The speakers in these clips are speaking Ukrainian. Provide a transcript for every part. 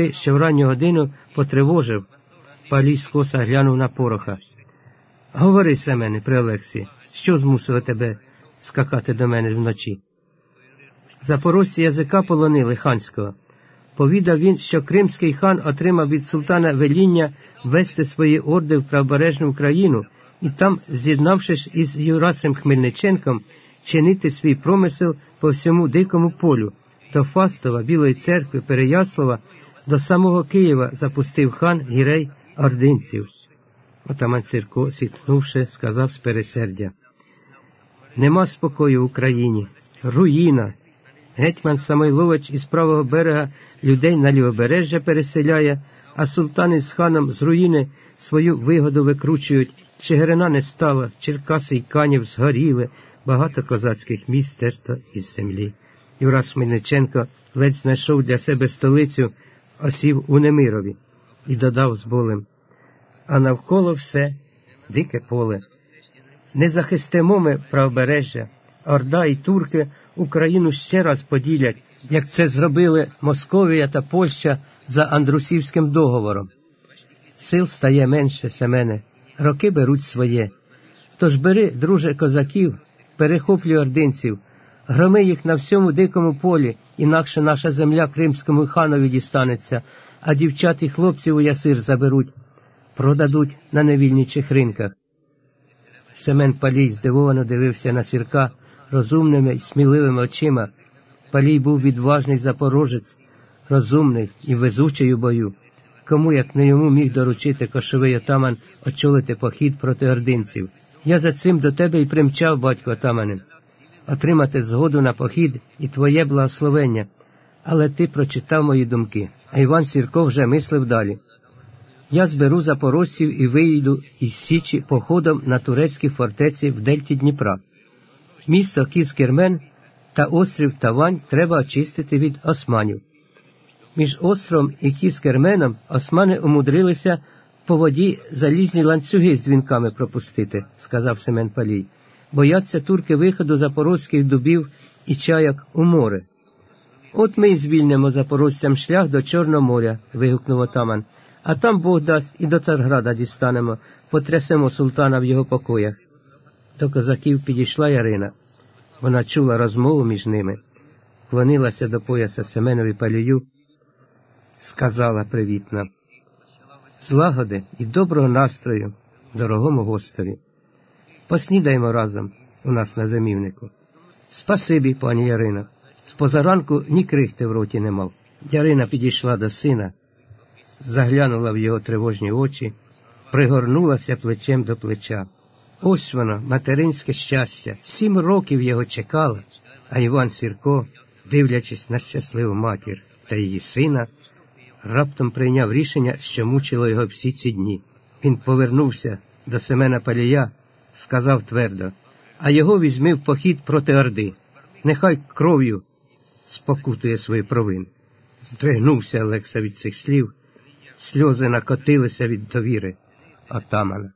ти, що в ранню годину потривожив. Палій скоса глянув на пороха. Говори, Семене, при Олексі, що змусило тебе скакати до мене вночі? Запорожці язика полонили ханського. Повідав він, що кримський хан отримав від султана веління вести свої орди в правобережну Україну і там, з'єднавшись із Юрасем Хмельниченком, чинити свій промисел по всьому дикому полю, до Фастова, Білої церкви, Переяслава, до самого Києва запустив хан гірей ординців. Отаман Цирко, сітнувши, сказав з пересердя. Нема спокою в Україні, руїна. Гетьман Самойлович із правого берега людей на лівобережжя переселяє, а султани з ханом з руїни свою вигоду викручують. Чигирина не стала, Черкаси й канів згоріли, багато козацьких міст стерто із землі. Юрас Хмельниченко ледь знайшов для себе столицю, осів у Немирові і додав з болем. А навколо все дике поле. Не захистимо ми правобережжя, Орда і турки Україну ще раз поділять, як це зробили Московія та Польща за Андрусівським договором. Сил стає менше, Семене, роки беруть своє. Тож бери, друже козаків, перехоплюй ординців, громи їх на всьому дикому полі, інакше наша земля кримському ханові дістанеться, а дівчат і хлопців у ясир заберуть, продадуть на невільничих ринках. Семен Палій здивовано дивився на сірка розумними і сміливими очима. Палій був відважний запорожець, розумний і везучий у бою. Кому, як не йому міг доручити кошовий отаман очолити похід проти ординців. Я за цим до тебе й примчав, батько отамане, отримати згоду на похід і твоє благословення. Але ти прочитав мої думки, а Іван Сірко вже мислив далі. Я зберу запорожців і вийду із Січі походом на турецькі фортеці в дельті Дніпра. Місто Кіскермен та острів Тавань треба очистити від османів. Між островом і Кіскерменом османи умудрилися по воді залізні ланцюги з дзвінками пропустити, сказав Семен Палій. Бояться турки виходу запорозьких дубів і чаяк у море. От ми й звільнимо запорожцям шлях до Чорного моря. вигукнув отаман. А там Бог дасть і до Царграда дістанемо, потрясемо султана в його покоях. До козаків підійшла Ярина. Вона чула розмову між ними, клонилася до пояса Семенові палію, сказала привітно. Злагоди і доброго настрою, дорогому гостеві. Поснідаємо разом у нас на зимівнику. Спасибі, пані Ярино. З позаранку ні крихти в роті не мав. Ярина підійшла до сина, заглянула в його тривожні очі, пригорнулася плечем до плеча. Ось воно, материнське щастя. Сім років його чекала, а Іван Сірко, дивлячись на щасливу матір та її сина, раптом прийняв рішення, що мучило його всі ці дні. Він повернувся до Семена Палія, сказав твердо, а його візьми в похід проти Орди. Нехай кров'ю спокутує свою провину. Здригнувся Олекса від цих слів, сльози накотилися від довіри отамана.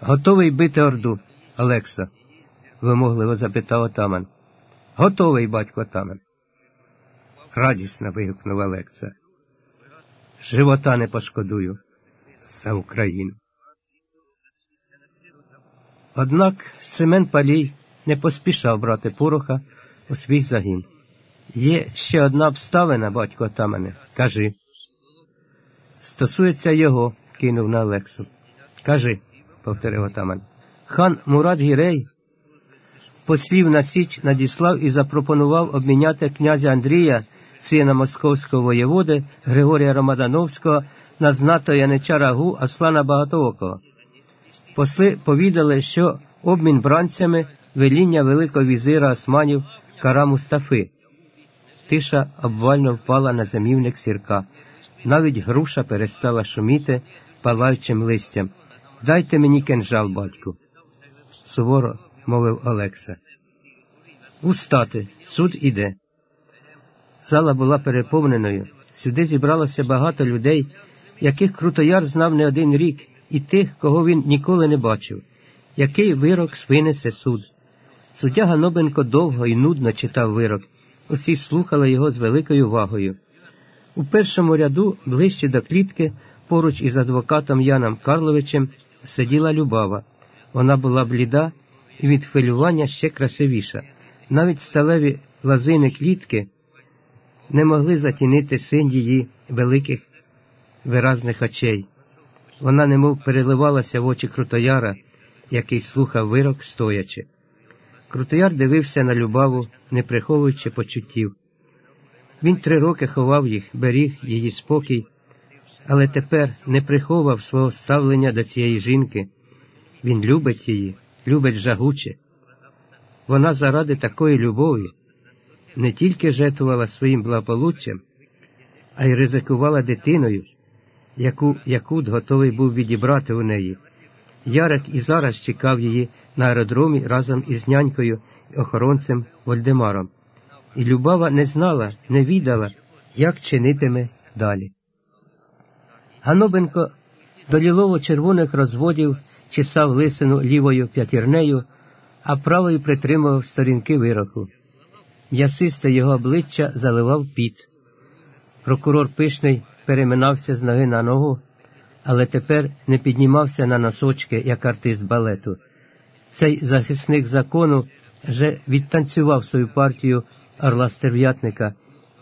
Готовий бити Орду, Олекса? вимогливо запитав отаман. Готовий, батько отаман. Радісно вигукнув Олекса. Живота не пошкодую за Україну. Однак Семен Палій не поспішав брати пороха у свій загін. Є ще одна обставина, батько отамане, кажи. Стосується його, кинув на Олексу. Кажи, повторив отаман. Хан Мурад Гірей послів на Січ надіслав і запропонував обміняти князя Андрія, сина московського воєводи Григорія Ромадановського, на знато Янича Рагу Аслана Багатоокого. Посли повідали, що обмін бранцями веління Великого візира Османів Кара Мустафи. Тиша обвально впала на замівник сірка. Навіть груша перестала шуміти палаючим листям. Дайте мені кинжал, батьку. Суворо мовив Олекса. Устати, суд іде. Зала була переповненою. Сюди зібралося багато людей, яких Крутояр знав не один рік, і тих, кого він ніколи не бачив. Який вирок винесе суд? Суддя Ганобенко довго і нудно читав вирок. Усі слухали його з великою увагою. У першому ряду, ближче до клітки, поруч із адвокатом Яном Карловичем, сиділа Любава. Вона була бліда і від хвилювання ще красивіша. Навіть сталеві лазини клітки не могли затінити син її великих виразних очей. Вона немов переливалася в очі Крутояра, який слухав вирок стоячи. Крутояр дивився на любаву, не приховуючи почуттів. Він три роки ховав їх, беріг її спокій, але тепер не приховав свого ставлення до цієї жінки. Він любить її, любить жагуче. Вона заради такої любові не тільки жертвувала своїм благополуччям, а й ризикувала дитиною, яку Якут готовий був відібрати у неї. Ярик і зараз чекав її на аеродромі разом із нянькою і охоронцем Вольдемаром. І Любава не знала, не відала, як чинитиме далі. Ганобенко до лілово-червоних розводів чесав лисину лівою п'ятірнею, а правою притримував сторінки вироку. Ясисте його обличчя заливав піт. Прокурор пишний переминався з ноги на ногу, але тепер не піднімався на носочки, як артист балету. Цей захисник закону вже відтанцював свою партію орла стерв'ятника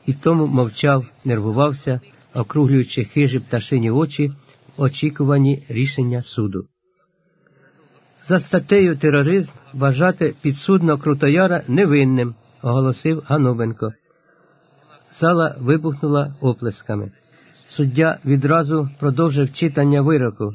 і тому мовчав, нервувався, округлюючи хижі пташині очі в очікуванні рішення суду. За статтею тероризм вважати підсудно Крутояра невинним, оголосив Ганобенко. Зала вибухнула оплесками. Суддя відразу продовжив читання вироку.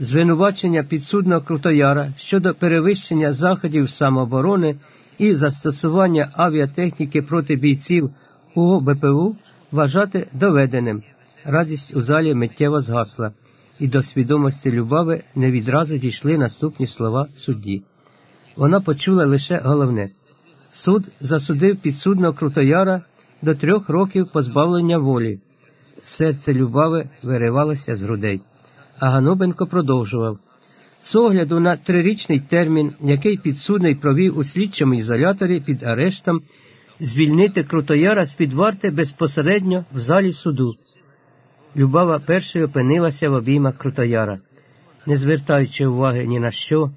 Звинувачення підсудного Крутояра щодо перевищення заходів самооборони і застосування авіатехніки проти бійців УО БПУ вважати доведеним. Радість у залі миттєво згасла, і до свідомості Любави не відразу дійшли наступні слова судді. Вона почула лише головне суд засудив підсудного Крутояра до трьох років позбавлення волі. Серце Любави виривалося з грудей. А Ганобенко продовжував. З огляду на трирічний термін, який підсудний провів у слідчому ізоляторі під арештом, звільнити Крутояра з під варти безпосередньо в залі суду. Любава першою опинилася в обіймах Крутояра, не звертаючи уваги ні на що,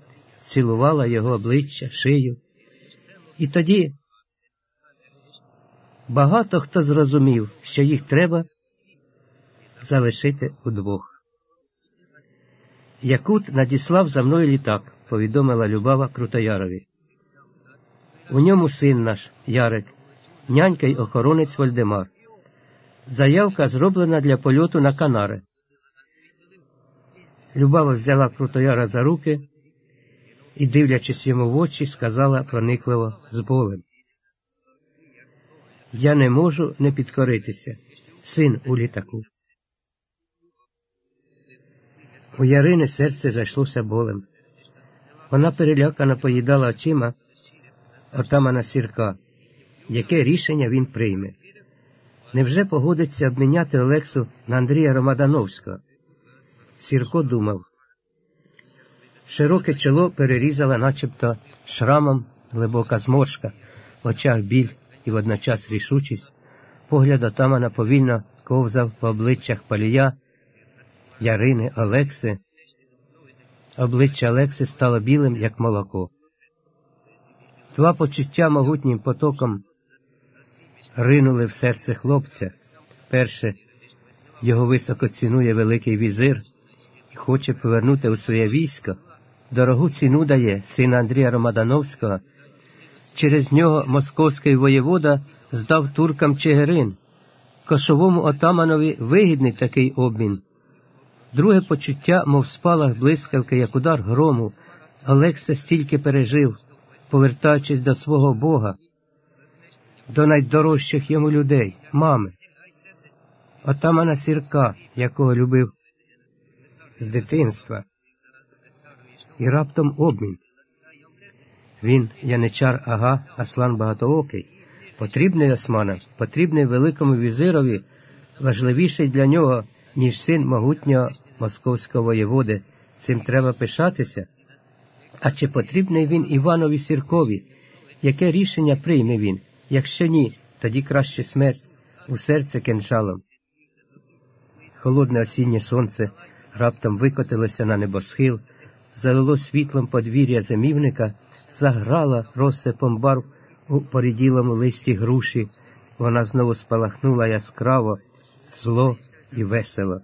цілувала його обличчя, шию. І тоді багато хто зрозумів, що їх треба залишити удвох. Якут надіслав за мною літак, повідомила Любава Крутоярові. У ньому син наш, Ярик, нянька й охоронець Вольдемар. Заявка зроблена для польоту на Канари. Любава взяла Крутояра за руки і, дивлячись йому в очі, сказала проникливо з болем. Я не можу не підкоритися, син у літаку. У Ярини серце зайшлося болем. Вона перелякано поїдала очима отамана сірка, яке рішення він прийме. Невже погодиться обміняти Олексу на Андрія Ромадановського? Сірко думав. Широке чоло перерізала начебто шрамом глибока зморшка, в очах біль і водночас рішучість, погляд отамана повільно ковзав по обличчях палія, Ярини, Олекси. Обличчя Олекси стало білим, як молоко. Два почуття могутнім потоком ринули в серце хлопця. Перше, його високо цінує Великий візир і хоче повернути у своє військо. Дорогу ціну дає сина Андрія Ромадановського. Через нього московський воєвода здав туркам Чигирин. Кошовому отаманові вигідний такий обмін. Друге почуття, мов спалах блискавки, як удар грому, Олекса стільки пережив, повертаючись до свого Бога, до найдорожчих йому людей, мами, отамана сірка, якого любив з дитинства, і раптом обмін. Він, яничар Ага, Аслан Багатоокий, потрібний османам, потрібний великому візирові, важливіший для нього, ніж син могутнього московського воєводи, цим треба пишатися. А чи потрібний він Іванові Сіркові? Яке рішення прийме він? Якщо ні, тоді краще смерть, у серце кинжалом. Холодне осіннє сонце раптом викотилося на небосхил, залило світлом подвір'я зимівника, заграла розсипом барв у поріділому листі груші. Вона знову спалахнула яскраво, зло і весело.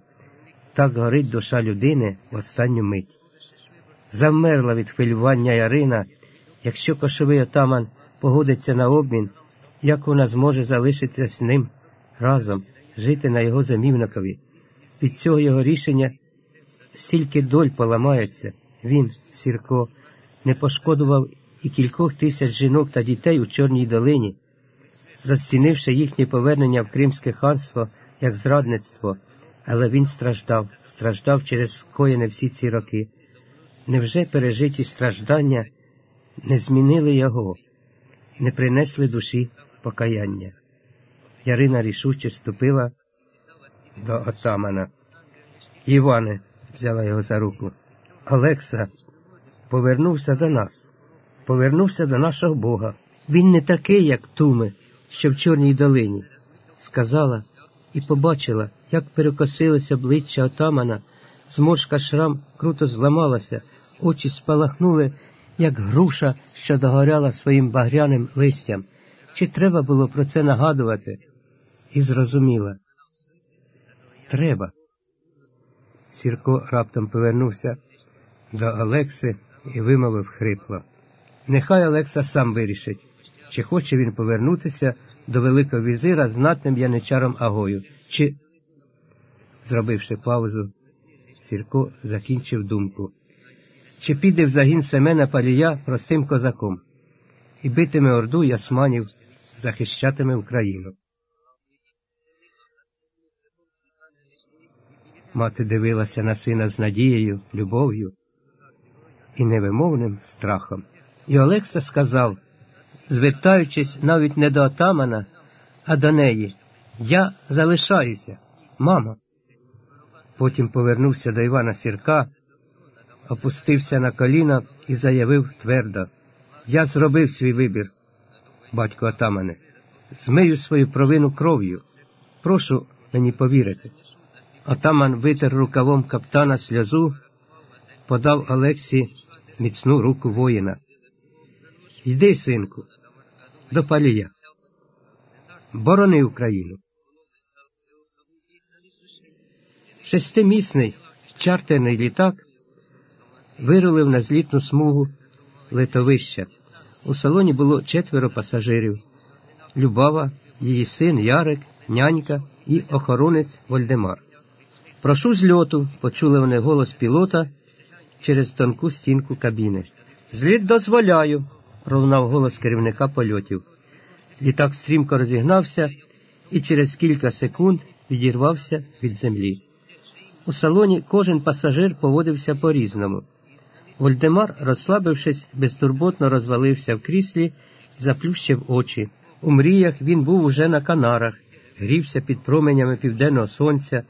Так горить душа людини в останню мить. Замерла від хвилювання Ярина, якщо кошовий отаман погодиться на обмін, як вона зможе залишитися з ним разом, жити на його замівникові. Від цього його рішення стільки доль поламається, він, Сірко, не пошкодував і кількох тисяч жінок та дітей у Чорній долині, розцінивши їхнє повернення в Кримське ханство як зрадництво, але він страждав, страждав через скоєне всі ці роки. Невже пережиті страждання не змінили його, не принесли душі покаяння? Ярина рішуче ступила до отамана. Іване, взяла його за руку. Олекса повернувся до нас, повернувся до нашого Бога. Він не такий, як Туми, що в Чорній долині, сказала і побачила, як перекосилося обличчя отамана, зморшка шрам круто зламалася, очі спалахнули, як груша, що догоряла своїм багряним листям. Чи треба було про це нагадувати? І зрозуміла. Треба. Сірко раптом повернувся до Олекси і вимовив хрипло. Нехай Олекса сам вирішить, чи хоче він повернутися до Великого візира знатним яничаром Агою, чи, зробивши паузу, Сірко закінчив думку, чи піде в загін Семена Палія простим козаком і битиме орду ясманів, захищатиме Україну. Мати дивилася на сина з надією, любов'ю і невимовним страхом. І Олекса сказав, звертаючись навіть не до отамана, а до неї, я залишаюся, мамо. Потім повернувся до Івана Сірка, опустився на коліна і заявив твердо Я зробив свій вибір, батько отамане, змию свою провину кров'ю. Прошу мені повірити. Отаман витер рукавом каптана сльозу, подав Олексі міцну руку воїна. Йди, синку, до палія. Борони Україну. Шестимісний чартерний літак вирулив на злітну смугу литовища. У салоні було четверо пасажирів Любава, її син Ярик, нянька і охоронець Вольдемар. Прошу зльоту, почули вони голос пілота через тонку стінку кабіни. Зліт дозволяю, пролунав голос керівника польотів. Літак стрімко розігнався і через кілька секунд відірвався від землі. У салоні кожен пасажир поводився по різному. Вольдемар, розслабившись, безтурботно розвалився в кріслі заплющив очі. У мріях він був уже на канарах, грівся під променями південного сонця,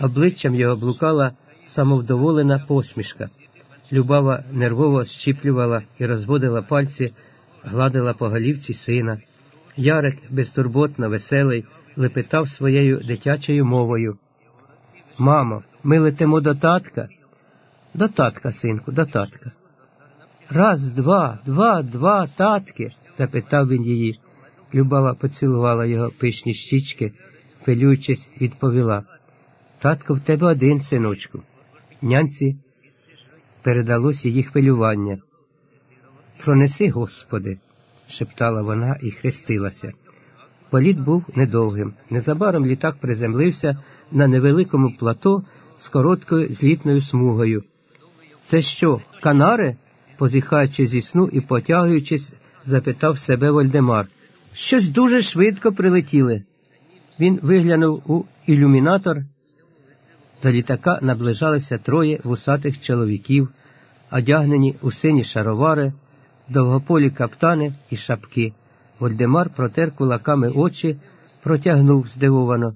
обличчям його блукала самовдоволена посмішка. Любава нервово щіплювала і розводила пальці, гладила по голівці сина. Ярик, безтурботно, веселий, лепетав своєю дитячою мовою. Мамо, ми летимо до татка. До татка, синку, до татка. Раз, два, два, два, татки, запитав він її. Любава поцілувала його пишні щічки, пилюючись, відповіла. Татко в тебе один, синочку. Нянці передалося їх хвилювання. Пронеси, Господи, шептала вона і хрестилася. Політ був недовгим. Незабаром літак приземлився на невеликому плато з короткою злітною смугою. Це що, канари? позіхаючи зі сну і потягуючись, запитав себе Вольдемар. Щось дуже швидко прилетіли. Він виглянув у ілюмінатор. До літака наближалися троє вусатих чоловіків, одягнені у сині шаровари, довгополі каптани і шапки. Вольдемар протер кулаками очі, протягнув здивовано.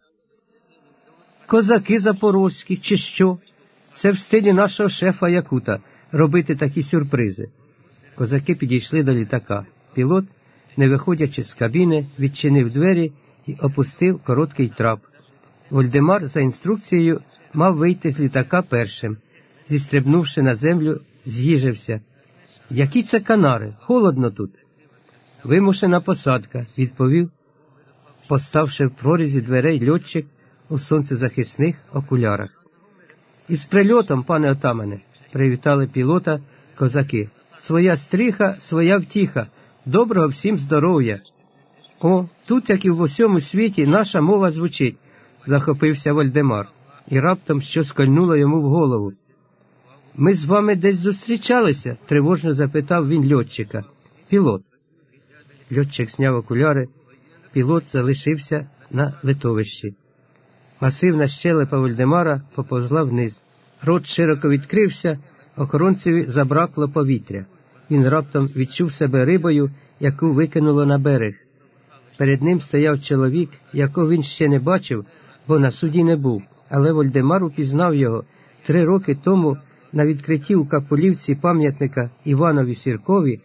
Козаки запорозькі, чи що? Це в стилі нашого шефа Якута робити такі сюрпризи. Козаки підійшли до літака. Пілот, не виходячи з кабіни, відчинив двері і опустив короткий трап. Вольдемар за інструкцією мав вийти з літака першим. Зістрибнувши на землю, з'їжився. Які це канари? Холодно тут. Вимушена посадка, відповів, поставши в прорізі дверей льотчик у сонцезахисних окулярах. Із прильотом, пане отамане, привітали пілота козаки. Своя стріха, своя втіха. Доброго всім здоров'я. О, тут, як і в усьому світі, наша мова звучить, захопився Вальдемар, і раптом щось кольнуло йому в голову. Ми з вами десь зустрічалися? тривожно запитав він льотчика. Пілот. Льотчик зняв окуляри, пілот залишився на литовищі. Масивна щелепа Вольдемара поповзла вниз. Рот широко відкрився, охоронцеві забракло повітря. Він раптом відчув себе рибою, яку викинуло на берег. Перед ним стояв чоловік, якого він ще не бачив, бо на суді не був, але Вольдемар упізнав його три роки тому на відкритті у Капулівці пам'ятника Іванові Сіркові.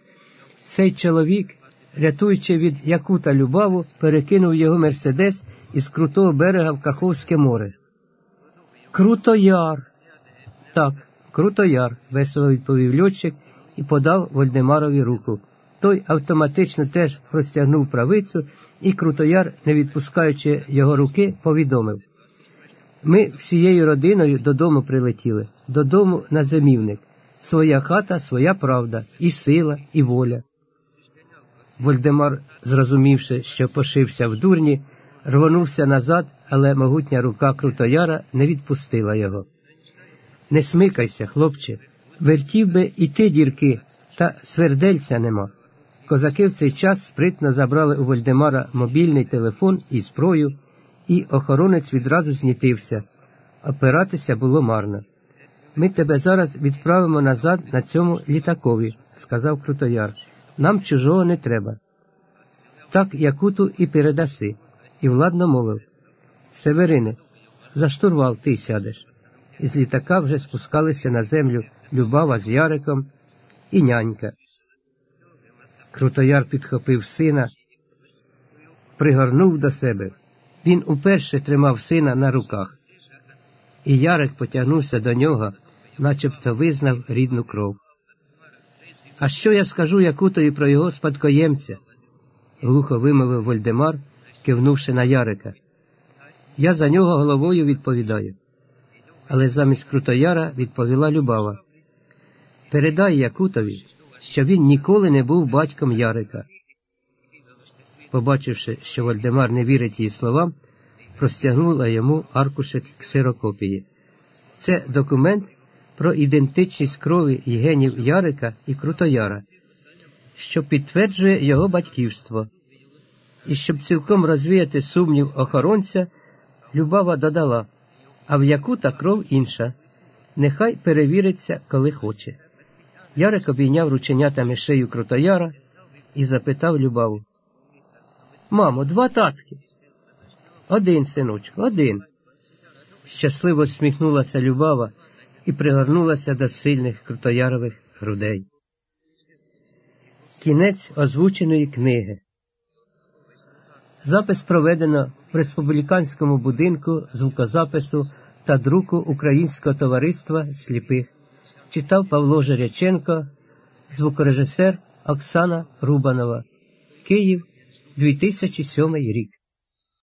Цей чоловік, рятуючи від Якута Любаву, перекинув його Мерседес із крутого берега в Каховське море. Крутояр. Так, Крутояр, весело відповів льотчик і подав Вольдемарові руку. Той автоматично теж розтягнув правицю, і Крутояр, не відпускаючи його руки, повідомив. Ми всією родиною додому прилетіли, додому на зимівник. Своя хата, своя правда, і сила, і воля. Вольдемар, зрозумівши, що пошився в дурні, рвонувся назад, але могутня рука Крутояра не відпустила його. Не смикайся, хлопче, вертів би і ти дірки, та свердельця нема. Козаки в цей час спритно забрали у Вольдемара мобільний телефон і зброю, і охоронець відразу знітився. Опиратися було марно. Ми тебе зараз відправимо назад на цьому літакові, сказав Крутояр. Нам чужого не треба. Так Якуту і передаси, і владно мовив Северине, за штурвал ти сядеш. Із літака вже спускалися на землю Любава з Яриком і нянька. Крутояр підхопив сина, пригорнув до себе. Він уперше тримав сина на руках, і Ярик потягнувся до нього, начебто визнав рідну кров. А що я скажу Якутові про його спадкоємця? глухо вимовив Вольдемар, кивнувши на Ярика. Я за нього головою відповідаю. Але замість Крутояра відповіла Любава. Передай Якутові, що він ніколи не був батьком Ярика. Побачивши, що Вальдемар не вірить її словам, простягнула йому аркушек ксерокопії. Це документ про ідентичність крові генів Ярика і Крутояра, що підтверджує його батьківство. І щоб цілком розвіяти сумнів охоронця, Любава додала, а в Якута кров інша. Нехай перевіриться, коли хоче. Ярик обійняв рученятами шию Крутояра і запитав Любаву. Мамо, два татки. Один, синочку, один. Щасливо сміхнулася Любава і пригорнулася до сильних крутоярових грудей. Кінець озвученої книги. Запис проведено в республіканському будинку звукозапису та друку Українського товариства сліпих. Читав Павло Жеряченко, звукорежисер Оксана Рубанова. Київ 2007 рік.